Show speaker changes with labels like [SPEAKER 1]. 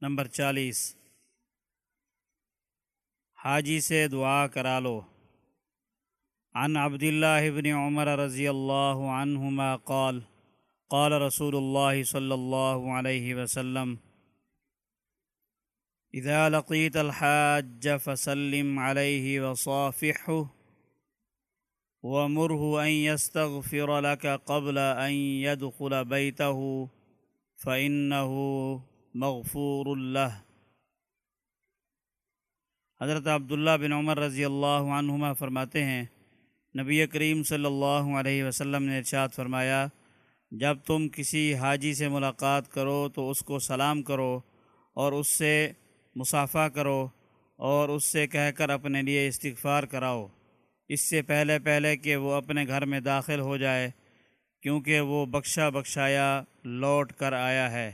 [SPEAKER 1] Number چالیس۔ حاجی سے دعا کرا لو۔ عن عبد الله بن عمر رضی اللہ عنہما قال قال رسول اللہ صلی اللہ علیہ وسلم، اذا لقيت الحاج فسلم عليه وصافحه ومره أن يستغفر لك قبل أن يدخل بيته فإنه مغفور له حضرت عبداللہ بن عمر رضی اللہ عنہما فرماتے ہیں، نبی کریم صلی اللہ علیہ وسلم نے ارشاد فرمایا، جب تم کسی حاجی سے ملاقات کرو تو اس کو سلام کرو اور اس سے مسافہ کرو اور اس سے کہہ کر اپنے لیے استغفار کراؤ۔ اس سے پہلے پہلے کہ وہ اپنے گھر میں داخل ہو جائے، کیونکہ وہ بخشا بخشایا لوٹ کر آیا ہے۔